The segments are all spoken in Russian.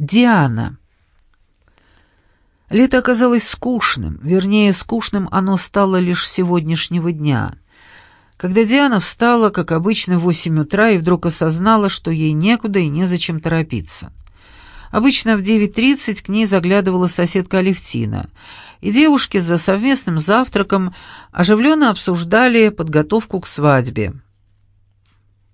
Диана. Лето оказалось скучным, вернее, скучным оно стало лишь сегодняшнего дня. Когда Диана встала, как обычно, в восемь утра и вдруг осознала, что ей некуда и незачем торопиться. Обычно в 9.30 к ней заглядывала соседка Алевтина, и девушки за совместным завтраком оживленно обсуждали подготовку к свадьбе.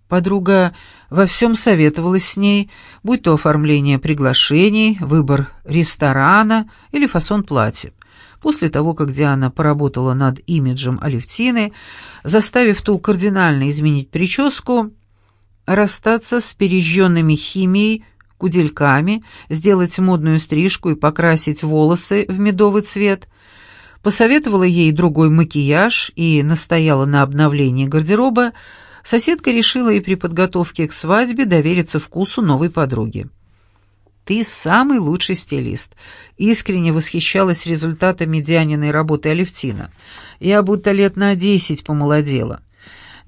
Подруга во всем советовалась с ней, будь то оформление приглашений, выбор ресторана или фасон платья. После того, как Диана поработала над имиджем Алевтины, заставив ту кардинально изменить прическу, расстаться с пережженными химией, кудельками, сделать модную стрижку и покрасить волосы в медовый цвет, посоветовала ей другой макияж и настояла на обновлении гардероба, соседка решила и при подготовке к свадьбе довериться вкусу новой подруги. «Ты самый лучший стилист», — искренне восхищалась результатами Дианиной работы Алевтина. «Я будто лет на десять помолодела».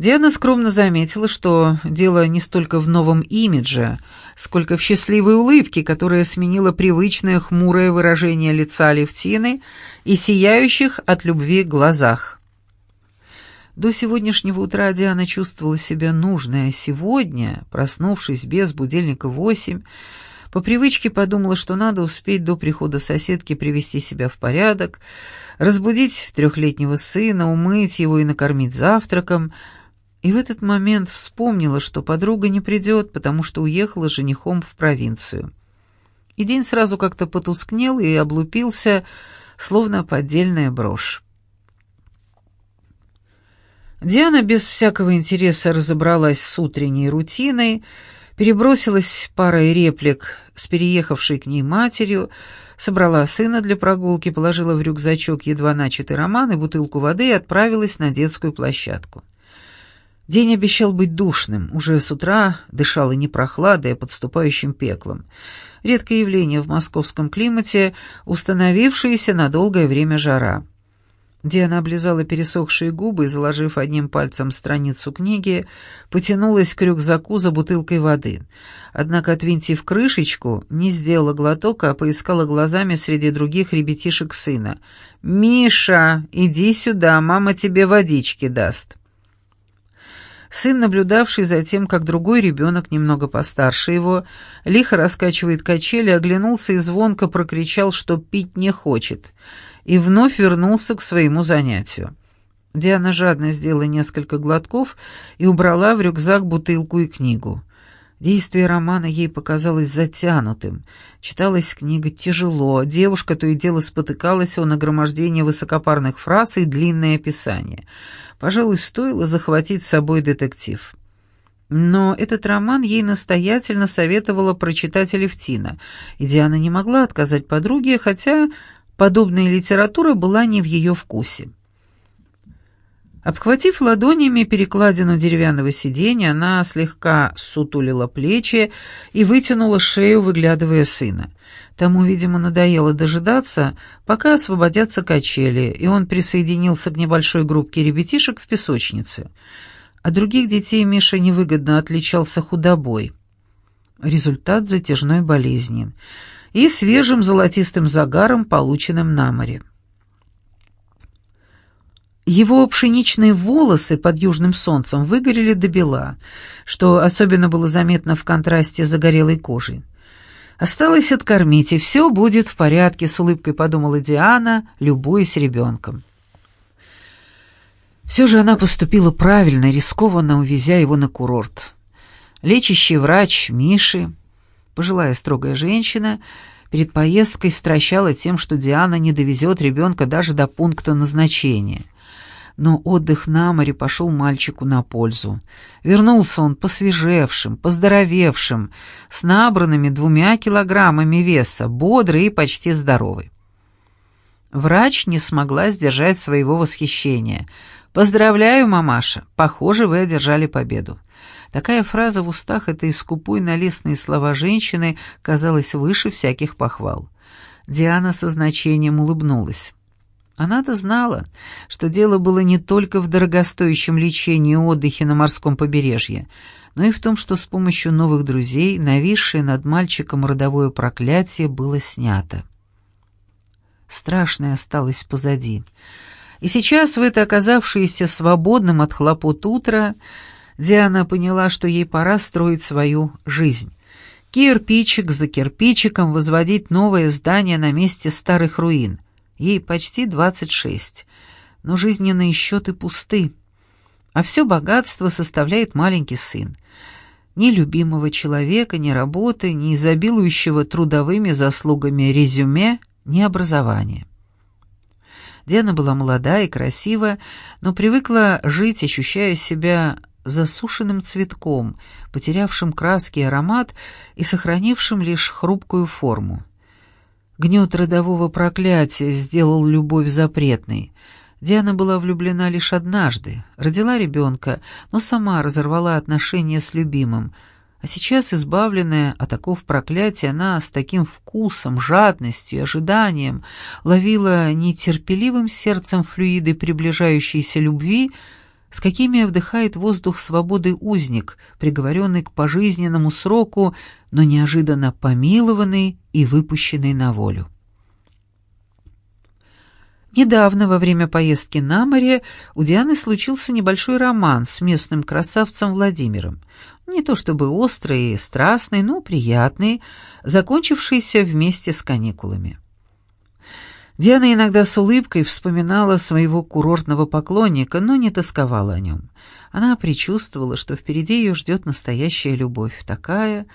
Диана скромно заметила, что дело не столько в новом имидже, сколько в счастливой улыбке, которая сменила привычное хмурое выражение лица Алевтины и сияющих от любви глазах. До сегодняшнего утра Диана чувствовала себя нужной, а сегодня, проснувшись без будильника в восемь, по привычке подумала, что надо успеть до прихода соседки привести себя в порядок, разбудить трехлетнего сына, умыть его и накормить завтраком, и в этот момент вспомнила, что подруга не придет, потому что уехала женихом в провинцию. И день сразу как-то потускнел и облупился, словно поддельная брошь. Диана без всякого интереса разобралась с утренней рутиной, перебросилась парой реплик с переехавшей к ней матерью, собрала сына для прогулки, положила в рюкзачок едва начатый роман и бутылку воды и отправилась на детскую площадку. День обещал быть душным, уже с утра дышало не прохладой, а подступающим пеклом. Редкое явление в московском климате, установившееся на долгое время жара. Диана облизала пересохшие губы и, заложив одним пальцем страницу книги, потянулась к рюкзаку за бутылкой воды. Однако, отвинтив крышечку, не сделала глоток, а поискала глазами среди других ребятишек сына. «Миша, иди сюда, мама тебе водички даст». Сын, наблюдавший за тем, как другой ребенок, немного постарше его, лихо раскачивает качели, оглянулся и звонко прокричал, что пить не хочет — и вновь вернулся к своему занятию. Диана жадно сделала несколько глотков и убрала в рюкзак бутылку и книгу. Действие романа ей показалось затянутым. Читалась книга тяжело, девушка то и дело спотыкалась о нагромождении высокопарных фраз и длинное описание. Пожалуй, стоило захватить с собой детектив. Но этот роман ей настоятельно советовала прочитать Алевтина, и Диана не могла отказать подруге, хотя Подобная литература была не в ее вкусе. Обхватив ладонями перекладину деревянного сиденья, она слегка сутулила плечи и вытянула шею, выглядывая сына. Тому, видимо, надоело дожидаться, пока освободятся качели, и он присоединился к небольшой группке ребятишек в песочнице. От других детей Миша невыгодно отличался худобой. Результат затяжной болезни — и свежим золотистым загаром, полученным на море. Его пшеничные волосы под южным солнцем выгорели до бела, что особенно было заметно в контрасте с загорелой кожей. «Осталось откормить, и все будет в порядке», — с улыбкой подумала Диана, любуясь ребенком. Все же она поступила правильно, рискованно увезя его на курорт. Лечащий врач Миши Пожилая строгая женщина перед поездкой стращала тем, что Диана не довезет ребенка даже до пункта назначения. Но отдых на море пошел мальчику на пользу. Вернулся он посвежевшим, поздоровевшим, с набранными двумя килограммами веса, бодрый и почти здоровый. Врач не смогла сдержать своего восхищения. «Поздравляю, мамаша! Похоже, вы одержали победу. Такая фраза в устах этой скупой на слова женщины казалась выше всяких похвал. Диана со значением улыбнулась. Она-то знала, что дело было не только в дорогостоящем лечении и отдыхе на морском побережье, но и в том, что с помощью новых друзей нависшее над мальчиком родовое проклятие было снято. Страшное осталось позади. И сейчас, в это оказавшееся свободным от хлопот утро, Диана поняла, что ей пора строить свою жизнь. Кирпичик за кирпичиком возводить новое здание на месте старых руин. Ей почти двадцать шесть, но жизненные счеты пусты. А все богатство составляет маленький сын. Ни любимого человека, ни работы, ни изобилующего трудовыми заслугами резюме, ни образования. Диана была молода и красива, но привыкла жить, ощущая себя засушенным цветком, потерявшим краски и аромат и сохранившим лишь хрупкую форму. Гнет родового проклятия сделал любовь запретной. Диана была влюблена лишь однажды, родила ребенка, но сама разорвала отношения с любимым — а сейчас, избавленная от оков проклятия, она с таким вкусом, жадностью и ожиданием ловила нетерпеливым сердцем флюиды приближающейся любви, с какими вдыхает воздух свободы узник, приговоренный к пожизненному сроку, но неожиданно помилованный и выпущенный на волю. Недавно, во время поездки на море, у Дианы случился небольшой роман с местным красавцем Владимиром. Не то чтобы острый и страстный, но приятный, закончившийся вместе с каникулами. Диана иногда с улыбкой вспоминала своего курортного поклонника, но не тосковала о нем. Она предчувствовала, что впереди ее ждет настоящая любовь, такая,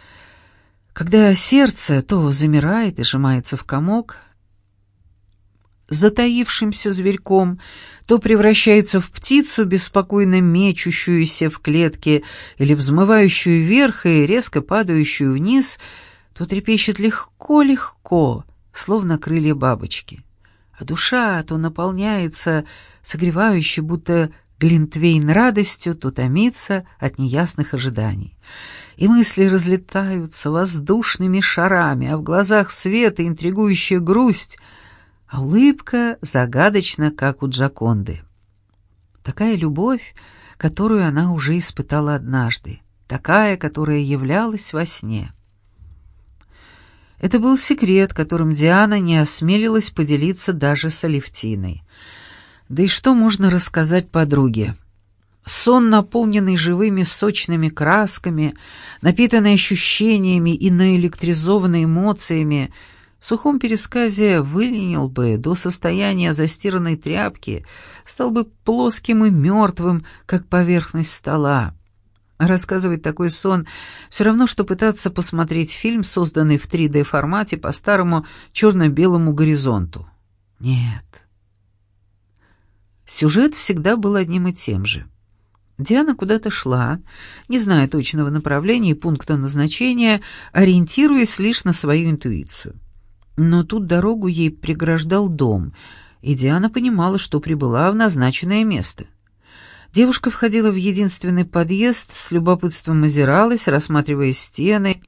когда сердце то замирает и сжимается в комок, затаившимся зверьком, то превращается в птицу, беспокойно мечущуюся в клетке или взмывающую вверх и резко падающую вниз, то трепещет легко-легко, словно крылья бабочки. А душа то наполняется согревающей, будто глинтвейн радостью, то томится от неясных ожиданий. И мысли разлетаются воздушными шарами, а в глазах свет и интригующая грусть — а улыбка загадочна, как у Джаконды. Такая любовь, которую она уже испытала однажды, такая, которая являлась во сне. Это был секрет, которым Диана не осмелилась поделиться даже с Алевтиной. Да и что можно рассказать подруге? Сон, наполненный живыми сочными красками, напитанный ощущениями и наэлектризованный эмоциями — в сухом пересказе выленил бы до состояния застиранной тряпки, стал бы плоским и мертвым, как поверхность стола. Рассказывать такой сон все равно, что пытаться посмотреть фильм, созданный в 3D-формате по старому черно-белому горизонту. Нет. Сюжет всегда был одним и тем же. Диана куда-то шла, не зная точного направления и пункта назначения, ориентируясь лишь на свою интуицию. Но тут дорогу ей преграждал дом, и Диана понимала, что прибыла в назначенное место. Девушка входила в единственный подъезд, с любопытством озиралась, рассматривая стены,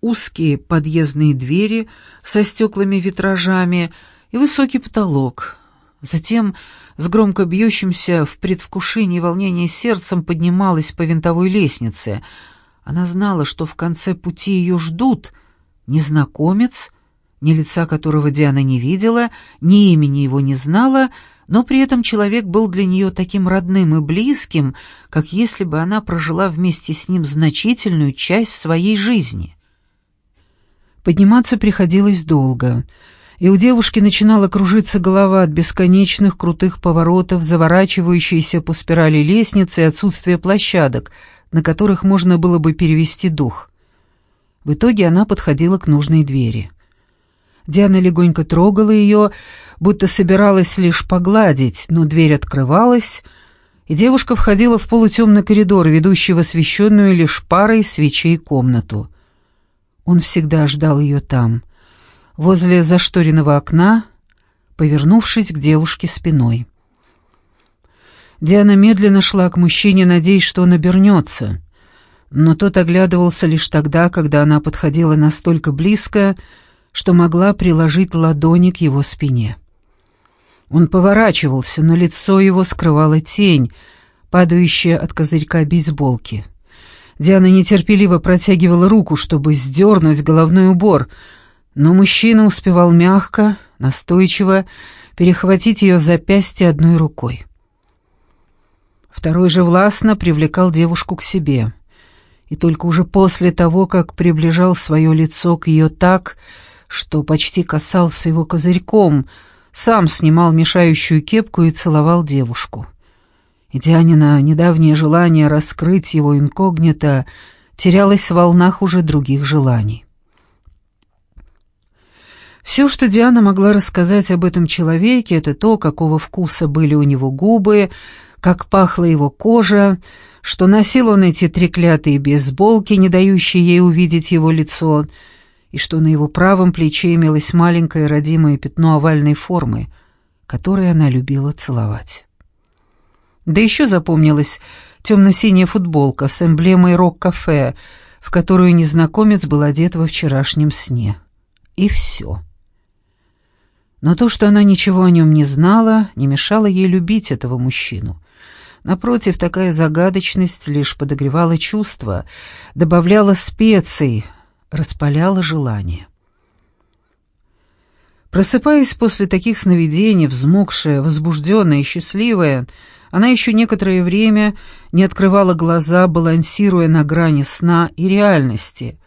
узкие подъездные двери со стеклами-витражами и высокий потолок. Затем с громко бьющимся в предвкушении волнения сердцем поднималась по винтовой лестнице. Она знала, что в конце пути ее ждут незнакомец — ни лица которого Диана не видела, ни имени его не знала, но при этом человек был для нее таким родным и близким, как если бы она прожила вместе с ним значительную часть своей жизни. Подниматься приходилось долго, и у девушки начинала кружиться голова от бесконечных крутых поворотов, заворачивающейся по спирали лестницы и отсутствия площадок, на которых можно было бы перевести дух. В итоге она подходила к нужной двери — Диана легонько трогала ее, будто собиралась лишь погладить, но дверь открывалась, и девушка входила в полутемный коридор, ведущий в освещенную лишь парой свечей комнату. Он всегда ждал ее там, возле зашторенного окна, повернувшись к девушке спиной. Диана медленно шла к мужчине, надеясь, что он обернется, но тот оглядывался лишь тогда, когда она подходила настолько близко, что могла приложить ладони к его спине. Он поворачивался, но лицо его скрывала тень, падающая от козырька бейсболки. Диана нетерпеливо протягивала руку, чтобы сдернуть головной убор, но мужчина успевал мягко, настойчиво перехватить ее запястье одной рукой. Второй же властно привлекал девушку к себе. И только уже после того, как приближал свое лицо к ее так, что почти касался его козырьком, сам снимал мешающую кепку и целовал девушку. И Дианина недавнее желание раскрыть его инкогнито терялось в волнах уже других желаний. Все, что Диана могла рассказать об этом человеке, это то, какого вкуса были у него губы, как пахла его кожа, что носил он эти треклятые бейсболки, не дающие ей увидеть его лицо, и что на его правом плече имелось маленькое родимое пятно овальной формы, которое она любила целовать. Да еще запомнилась темно-синяя футболка с эмблемой рок-кафе, в которую незнакомец был одет во вчерашнем сне. И все. Но то, что она ничего о нем не знала, не мешало ей любить этого мужчину. Напротив, такая загадочность лишь подогревала чувства, добавляла специй, распаляла желание. Просыпаясь после таких сновидений, взмокшая, возбужденная и счастливая, она еще некоторое время не открывала глаза, балансируя на грани сна и реальности,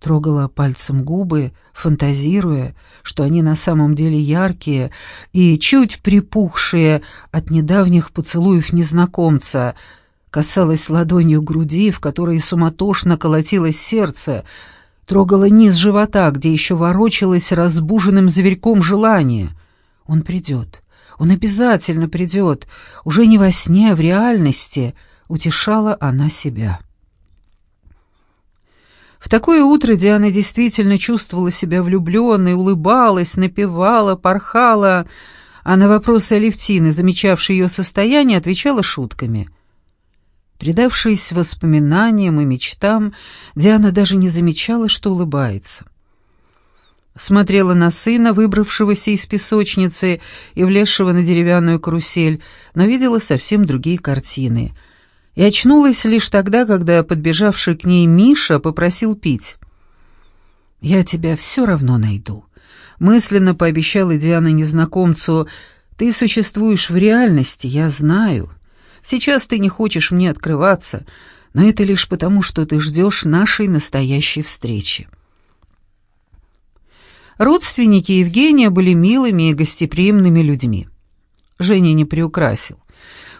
трогала пальцем губы, фантазируя, что они на самом деле яркие и чуть припухшие от недавних поцелуев незнакомца, касалась ладонью груди, в которой суматошно колотилось сердце, трогала низ живота, где еще ворочалось разбуженным зверьком желание. Он придет, он обязательно придет, уже не во сне, а в реальности, утешала она себя. В такое утро Диана действительно чувствовала себя влюбленной, улыбалась, напевала, порхала, а на вопросы Алевтины, замечавшей ее состояние, отвечала шутками. Предавшись воспоминаниям и мечтам, Диана даже не замечала, что улыбается. Смотрела на сына, выбравшегося из песочницы и влезшего на деревянную карусель, но видела совсем другие картины — и очнулась лишь тогда, когда подбежавший к ней Миша попросил пить. «Я тебя все равно найду», — мысленно пообещала Диана незнакомцу. «Ты существуешь в реальности, я знаю. Сейчас ты не хочешь мне открываться, но это лишь потому, что ты ждешь нашей настоящей встречи». Родственники Евгения были милыми и гостеприимными людьми. Женя не приукрасил.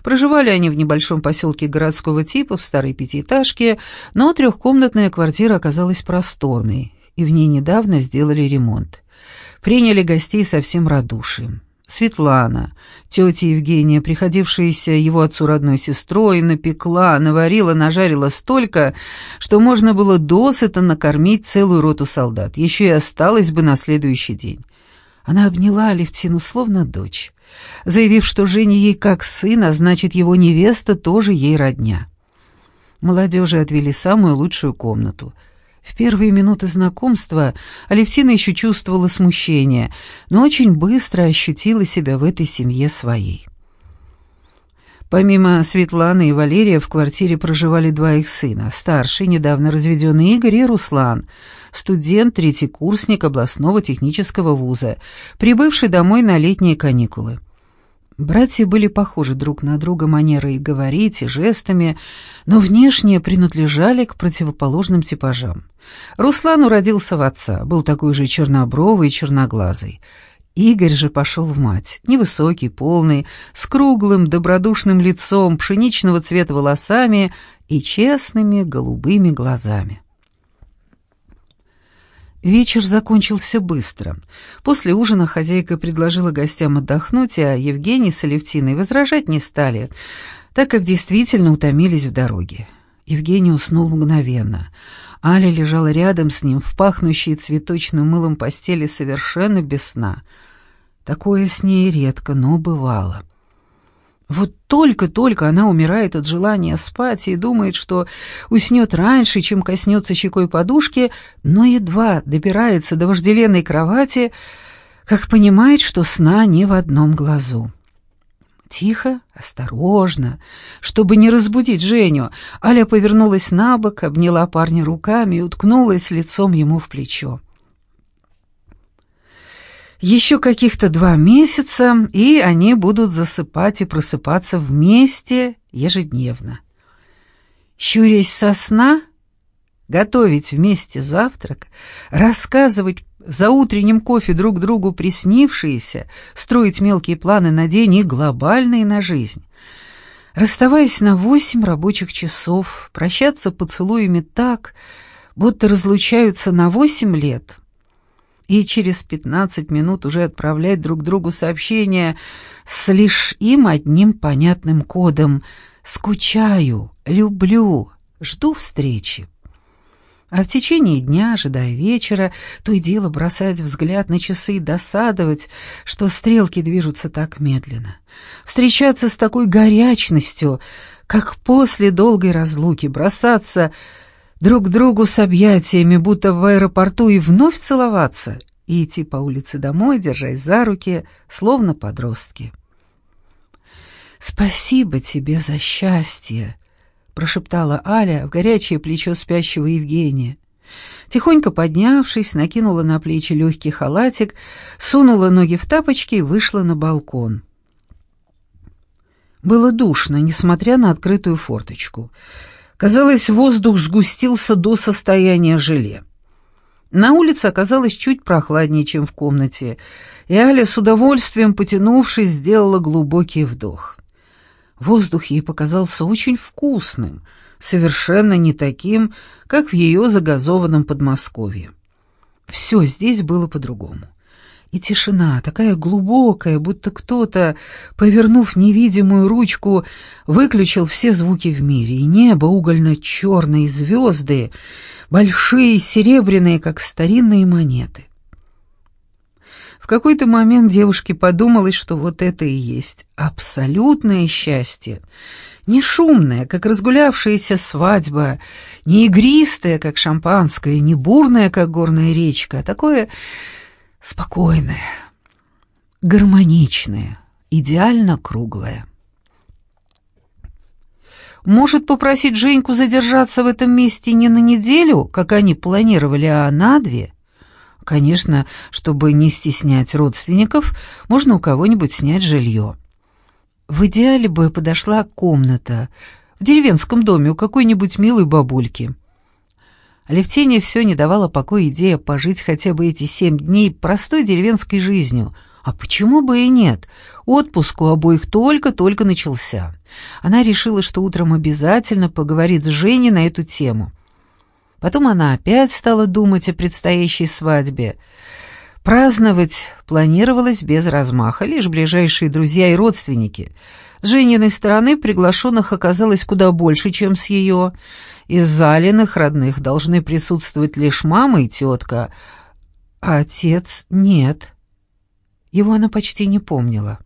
Проживали они в небольшом поселке городского типа, в старой пятиэтажке, но трехкомнатная квартира оказалась просторной, и в ней недавно сделали ремонт. Приняли гостей со всем радушием. Светлана, тетя Евгения, приходившаяся его отцу родной сестрой, напекла, наварила, нажарила столько, что можно было досыта накормить целую роту солдат, еще и осталось бы на следующий день. Она обняла Алевтину словно дочь заявив, что Женя ей как сын, а значит, его невеста тоже ей родня. Молодежи отвели самую лучшую комнату. В первые минуты знакомства Алевтина еще чувствовала смущение, но очень быстро ощутила себя в этой семье своей. Помимо Светланы и Валерия в квартире проживали два их сына, старший, недавно разведенный Игорь и Руслан, студент, третий курсник областного технического вуза, прибывший домой на летние каникулы. Братья были похожи друг на друга манерой говорить и жестами, но внешне принадлежали к противоположным типажам. Руслан уродился в отца, был такой же чернобровый и черноглазый. Игорь же пошел в мать, невысокий, полный, с круглым, добродушным лицом, пшеничного цвета волосами и честными голубыми глазами. Вечер закончился быстро. После ужина хозяйка предложила гостям отдохнуть, а Евгений с Алевтиной возражать не стали, так как действительно утомились в дороге. Евгений уснул мгновенно. Аля лежала рядом с ним в пахнущей цветочным мылом постели совершенно без сна. Такое с ней редко, но бывало. Вот только-только она умирает от желания спать и думает, что уснет раньше, чем коснется щекой подушки, но едва добирается до вожделенной кровати, как понимает, что сна не в одном глазу. Тихо, осторожно, чтобы не разбудить Женю, Аля повернулась на бок, обняла парня руками и уткнулась лицом ему в плечо. Еще каких-то два месяца, и они будут засыпать и просыпаться вместе ежедневно. Щурясь со сна, готовить вместе завтрак, рассказывать за утренним кофе друг другу приснившиеся, строить мелкие планы на день и глобальные на жизнь. Расставаясь на восемь рабочих часов, прощаться поцелуями так, будто разлучаются на восемь лет — и через пятнадцать минут уже отправлять друг другу сообщения с лишь им одним понятным кодом «Скучаю, люблю, жду встречи». А в течение дня, ожидая вечера, то и дело бросать взгляд на часы и досадовать, что стрелки движутся так медленно. Встречаться с такой горячностью, как после долгой разлуки, бросаться друг другу с объятиями, будто в аэропорту, и вновь целоваться, и идти по улице домой, держась за руки, словно подростки. «Спасибо тебе за счастье», — прошептала Аля в горячее плечо спящего Евгения. Тихонько поднявшись, накинула на плечи легкий халатик, сунула ноги в тапочки и вышла на балкон. Было душно, несмотря на открытую форточку. Казалось, воздух сгустился до состояния желе. На улице оказалось чуть прохладнее, чем в комнате, и Аля с удовольствием, потянувшись, сделала глубокий вдох. Воздух ей показался очень вкусным, совершенно не таким, как в ее загазованном Подмосковье. Все здесь было по-другому. И тишина, такая глубокая, будто кто-то, повернув невидимую ручку, выключил все звуки в мире, и небо угольно-черное, и звезды, большие, серебряные, как старинные монеты. В какой-то момент девушке подумалось, что вот это и есть абсолютное счастье, не шумное, как разгулявшаяся свадьба, не игристое, как шампанское, не бурное, как горная речка, а такое спокойное, гармоничное, идеально круглое. Может попросить Женьку задержаться в этом месте не на неделю, как они планировали, а на две? Конечно, чтобы не стеснять родственников, можно у кого-нибудь снять жилье. В идеале бы подошла комната в деревенском доме у какой-нибудь милой бабульки. Алевтине все не давала покоя идея пожить хотя бы эти семь дней простой деревенской жизнью. А почему бы и нет? Отпуск у обоих только-только начался. Она решила, что утром обязательно поговорит с Женей на эту тему. Потом она опять стала думать о предстоящей свадьбе. Праздновать планировалось без размаха, лишь ближайшие друзья и родственники. С Жениной стороны приглашенных оказалось куда больше, чем с ее. Из Залиных родных должны присутствовать лишь мама и тетка, а отец нет. Его она почти не помнила.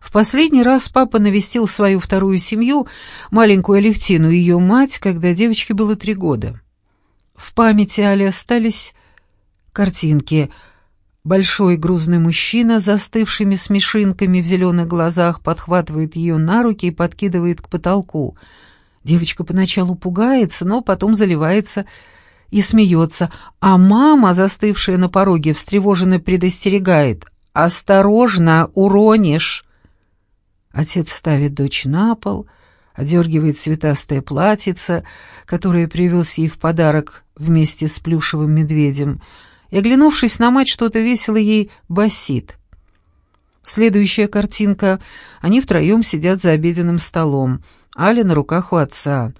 В последний раз папа навестил свою вторую семью, маленькую Алевтину и ее мать, когда девочке было три года. В памяти Али остались картинки. Большой грузный мужчина, застывшими смешинками в зеленых глазах, подхватывает ее на руки и подкидывает к потолку — Девочка поначалу пугается, но потом заливается и смеется, а мама, застывшая на пороге, встревоженно предостерегает «Осторожно, уронишь!». Отец ставит дочь на пол, одергивает цветастое платьице, которое привез ей в подарок вместе с плюшевым медведем, и, оглянувшись на мать, что-то весело ей басит. Следующая картинка. Они втроем сидят за обеденным столом. Аля на руках у отца.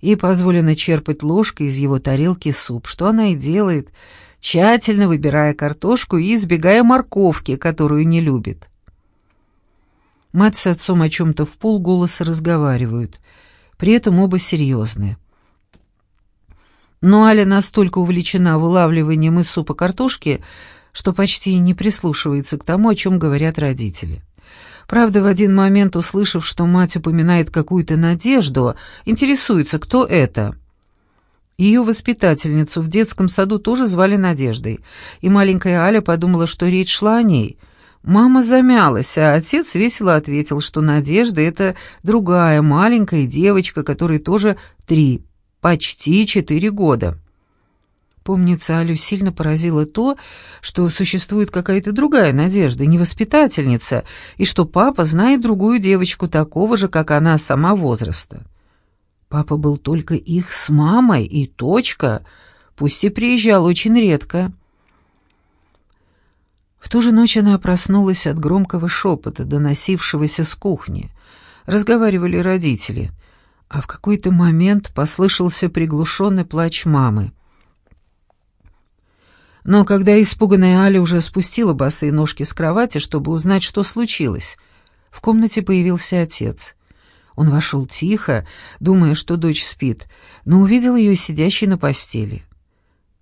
Ей позволено черпать ложкой из его тарелки суп, что она и делает, тщательно выбирая картошку и избегая морковки, которую не любит. Мать с отцом о чем-то в полголоса разговаривают, при этом оба серьезные. Но Аля настолько увлечена вылавливанием из супа картошки, что почти не прислушивается к тому, о чем говорят родители. Правда, в один момент, услышав, что мать упоминает какую-то надежду, интересуется, кто это. Ее воспитательницу в детском саду тоже звали Надеждой, и маленькая Аля подумала, что речь шла о ней. Мама замялась, а отец весело ответил, что Надежда — это другая маленькая девочка, которой тоже три, почти четыре года. Помнится, Алю сильно поразило то, что существует какая-то другая Надежда, не воспитательница, и что папа знает другую девочку такого же, как она сама возраста. Папа был только их с мамой, и точка, пусть и приезжал очень редко. В ту же ночь она проснулась от громкого шепота, доносившегося с кухни. Разговаривали родители, а в какой-то момент послышался приглушенный плач мамы. Но когда испуганная Аля уже спустила босые ножки с кровати, чтобы узнать, что случилось, в комнате появился отец. Он вошел тихо, думая, что дочь спит, но увидел ее сидящей на постели.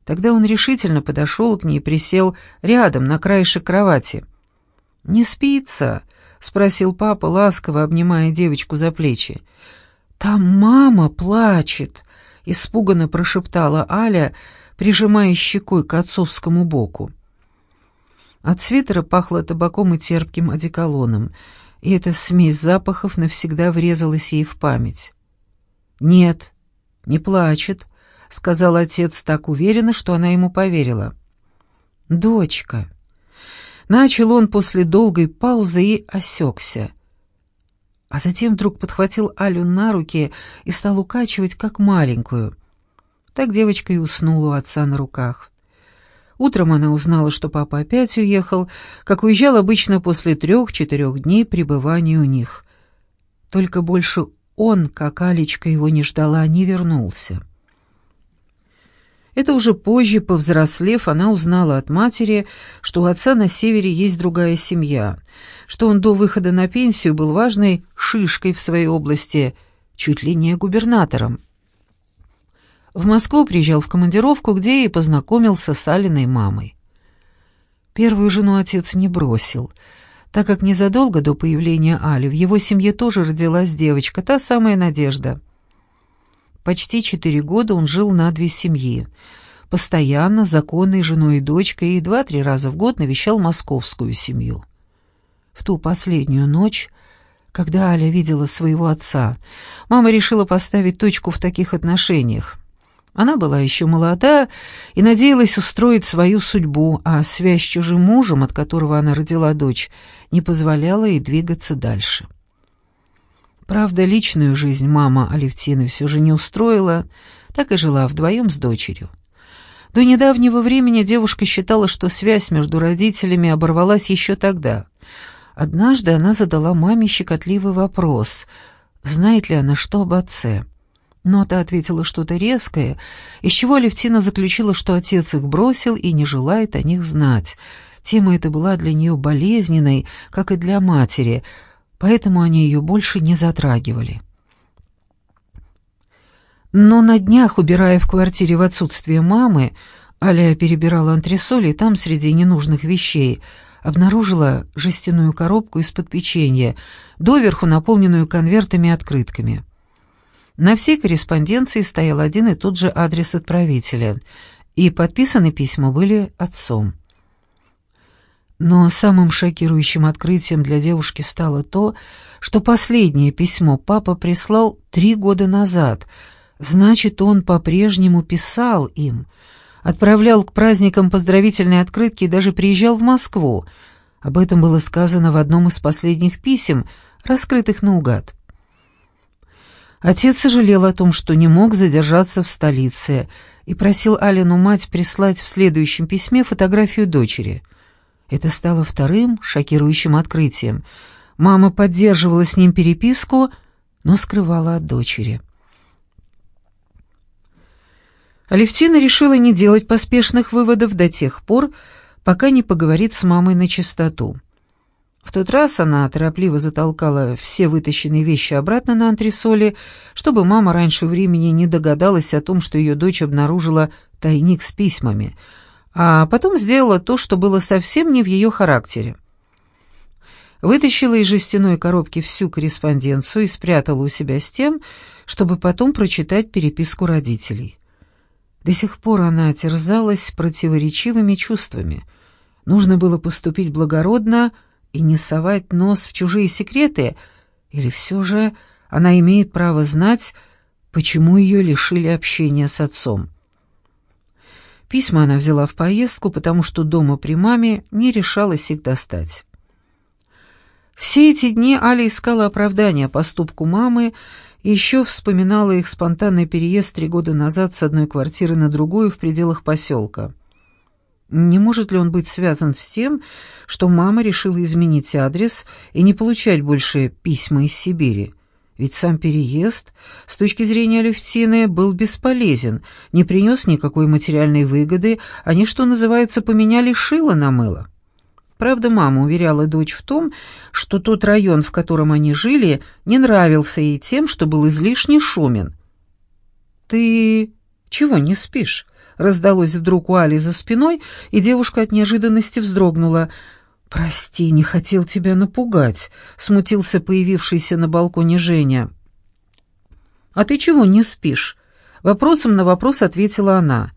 Тогда он решительно подошел к ней и присел рядом, на краешек кровати. «Не спится?» — спросил папа, ласково обнимая девочку за плечи. «Там мама плачет!» — испуганно прошептала Аля, — прижимая щекой к отцовскому боку. От свитера пахло табаком и терпким одеколоном, и эта смесь запахов навсегда врезалась ей в память. «Нет, не плачет», — сказал отец так уверенно, что она ему поверила. «Дочка». Начал он после долгой паузы и осекся. А затем вдруг подхватил Алю на руки и стал укачивать, как маленькую. Так девочка и уснула у отца на руках. Утром она узнала, что папа опять уехал, как уезжал обычно после трех-четырех дней пребывания у них. Только больше он, как Алечка его не ждала, не вернулся. Это уже позже, повзрослев, она узнала от матери, что у отца на севере есть другая семья, что он до выхода на пенсию был важной шишкой в своей области, чуть ли не губернатором. В Москву приезжал в командировку, где и познакомился с Алиной мамой. Первую жену отец не бросил, так как незадолго до появления Али в его семье тоже родилась девочка, та самая Надежда. Почти четыре года он жил на две семьи. Постоянно, законной женой и дочкой, и два-три раза в год навещал московскую семью. В ту последнюю ночь когда Аля видела своего отца, мама решила поставить точку в таких отношениях. Она была еще молода и надеялась устроить свою судьбу, а связь с чужим мужем, от которого она родила дочь, не позволяла ей двигаться дальше. Правда, личную жизнь мама Алевтины все же не устроила, так и жила вдвоем с дочерью. До недавнего времени девушка считала, что связь между родителями оборвалась еще тогда. Однажды она задала маме щекотливый вопрос, знает ли она что об отце. Но та ответила что-то резкое, из чего Алевтина заключила, что отец их бросил и не желает о них знать. Тема эта была для нее болезненной, как и для матери, поэтому они ее больше не затрагивали. Но на днях, убирая в квартире в отсутствие мамы, Аля перебирала антресоли, и там, среди ненужных вещей, обнаружила жестяную коробку из-под печенья, доверху наполненную конвертами и открытками. На всей корреспонденции стоял один и тот же адрес отправителя, и подписаны письма были отцом. Но самым шокирующим открытием для девушки стало то, что последнее письмо папа прислал три года назад. Значит, он по-прежнему писал им, отправлял к праздникам поздравительные открытки и даже приезжал в Москву. Об этом было сказано в одном из последних писем, раскрытых наугад. Отец сожалел о том, что не мог задержаться в столице, и просил Алину мать прислать в следующем письме фотографию дочери. Это стало вторым шокирующим открытием. Мама поддерживала с ним переписку, но скрывала от дочери. Алевтина решила не делать поспешных выводов до тех пор, пока не поговорит с мамой на чистоту. В тот раз она торопливо затолкала все вытащенные вещи обратно на антресоли, чтобы мама раньше времени не догадалась о том, что ее дочь обнаружила тайник с письмами, а потом сделала то, что было совсем не в ее характере. Вытащила из жестяной коробки всю корреспонденцию и спрятала у себя с тем, чтобы потом прочитать переписку родителей. До сих пор она терзалась противоречивыми чувствами. Нужно было поступить благородно — и не совать нос в чужие секреты? Или все же она имеет право знать, почему ее лишили общения с отцом? Письма она взяла в поездку, потому что дома при маме не решалась их достать. Все эти дни Аля искала оправдания поступку мамы и еще вспоминала их спонтанный переезд три года назад с одной квартиры на другую в пределах поселка. Не может ли он быть связан с тем, что мама решила изменить адрес и не получать больше письма из Сибири? Ведь сам переезд, с точки зрения Алевтины, был бесполезен, не принес никакой материальной выгоды, они, что называется, поменяли шило на мыло. Правда, мама уверяла дочь в том, что тот район, в котором они жили, не нравился ей тем, что был излишне шумен. «Ты чего не спишь?» — раздалось вдруг у Али за спиной, и девушка от неожиданности вздрогнула — «Прости, не хотел тебя напугать», — смутился появившийся на балконе Женя. «А ты чего не спишь?» — вопросом на вопрос ответила она.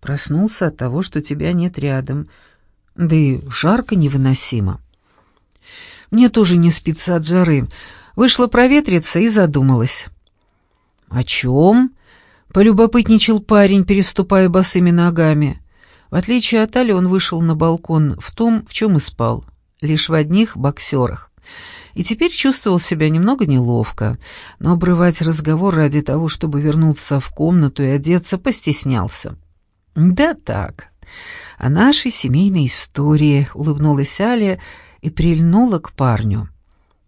«Проснулся от того, что тебя нет рядом. Да и жарко невыносимо». «Мне тоже не спится от жары. Вышла проветриться и задумалась». «О чем?» — полюбопытничал парень, переступая босыми ногами. В отличие от Али, он вышел на балкон в том, в чем и спал, лишь в одних боксерах. И теперь чувствовал себя немного неловко, но обрывать разговор ради того, чтобы вернуться в комнату и одеться, постеснялся. «Да так, о нашей семейной истории», — улыбнулась Аля и прильнула к парню.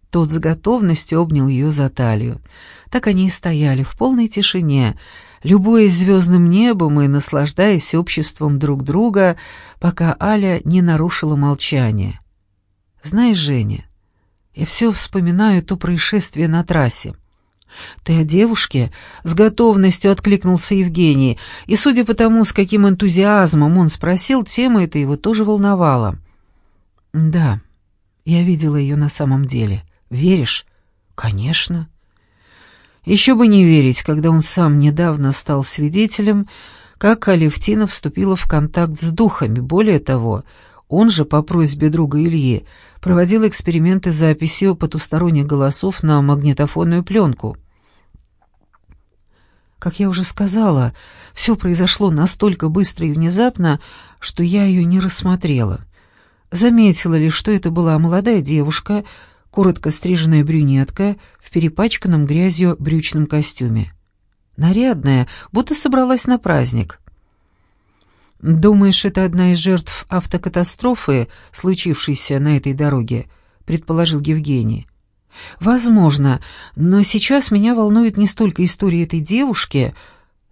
Тот с готовностью обнял ее за талию. Так они и стояли в полной тишине, — любуясь звездным небом и наслаждаясь обществом друг друга, пока Аля не нарушила молчание. «Знаешь, Женя, я все вспоминаю то происшествие на трассе. Ты о девушке?» — с готовностью откликнулся Евгений, и, судя по тому, с каким энтузиазмом он спросил, тема эта его тоже волновала. «Да, я видела ее на самом деле. Веришь?» «Конечно». Еще бы не верить, когда он сам недавно стал свидетелем, как Алевтина вступила в контакт с духами. Более того, он же, по просьбе друга Ильи, проводил эксперименты с записью потусторонних голосов на магнитофонную пленку. Как я уже сказала, все произошло настолько быстро и внезапно, что я ее не рассмотрела. Заметила лишь, что это была молодая девушка, коротко стриженная брюнетка в перепачканном грязью брючном костюме. Нарядная, будто собралась на праздник. «Думаешь, это одна из жертв автокатастрофы, случившейся на этой дороге?» — предположил Евгений. «Возможно, но сейчас меня волнует не столько история этой девушки,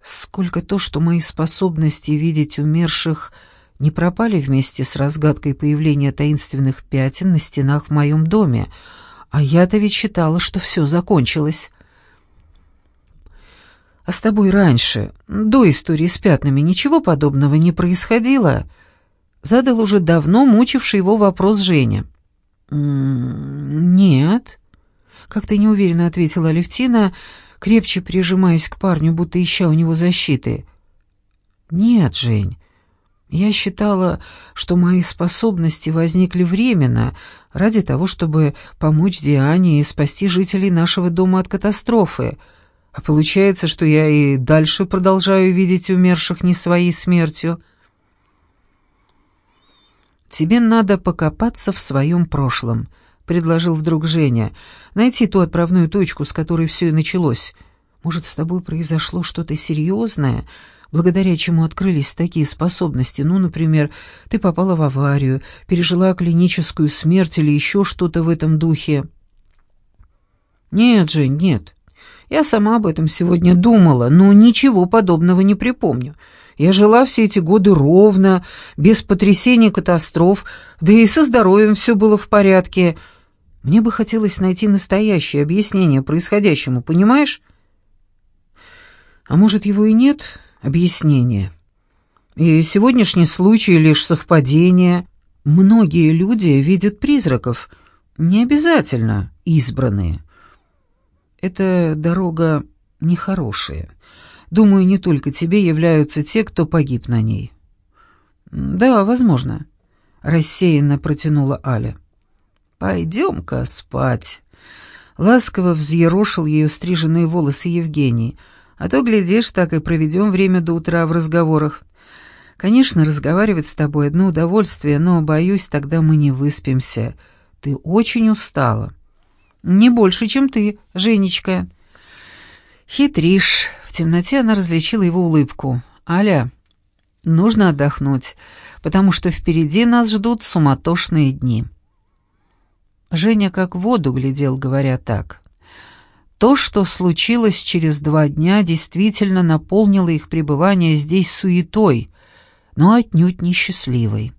сколько то, что мои способности видеть умерших не пропали вместе с разгадкой появления таинственных пятен на стенах в моем доме, а я-то ведь считала, что все закончилось. А с тобой раньше, до истории с пятнами, ничего подобного не происходило? Задал уже давно мучивший его вопрос Женя. «Нет», — как-то неуверенно ответила Левтина, крепче прижимаясь к парню, будто ища у него защиты. «Нет, Жень, я считала, что мои способности возникли временно, ради того, чтобы помочь Диане и спасти жителей нашего дома от катастрофы. А получается, что я и дальше продолжаю видеть умерших не своей смертью. «Тебе надо покопаться в своем прошлом», — предложил вдруг Женя, — «найти ту отправную точку, с которой все и началось. Может, с тобой произошло что-то серьезное?» Благодаря чему открылись такие способности. Ну, например, ты попала в аварию, пережила клиническую смерть или еще что-то в этом духе. Нет, Жень, нет. Я сама об этом сегодня думала, но ничего подобного не припомню. Я жила все эти годы ровно, без потрясений катастроф, да и со здоровьем все было в порядке. Мне бы хотелось найти настоящее объяснение происходящему, понимаешь? А может, его и нет? Объяснение. И сегодняшний случай лишь совпадение. Многие люди видят призраков, не обязательно избранные. Эта дорога нехорошая. Думаю, не только тебе являются те, кто погиб на ней. Да, возможно, рассеянно протянула Аля. Пойдем-ка спать». Ласково взъерошил ее стриженные волосы Евгений. «А то, глядишь, так и проведем время до утра в разговорах. Конечно, разговаривать с тобой одно удовольствие, но, боюсь, тогда мы не выспимся. Ты очень устала». «Не больше, чем ты, Женечка». «Хитришь». В темноте она различила его улыбку. «Аля, нужно отдохнуть, потому что впереди нас ждут суматошные дни». Женя как в воду глядел, говоря так. То, что случилось через два дня, действительно наполнило их пребывание здесь суетой, но отнюдь несчастливой.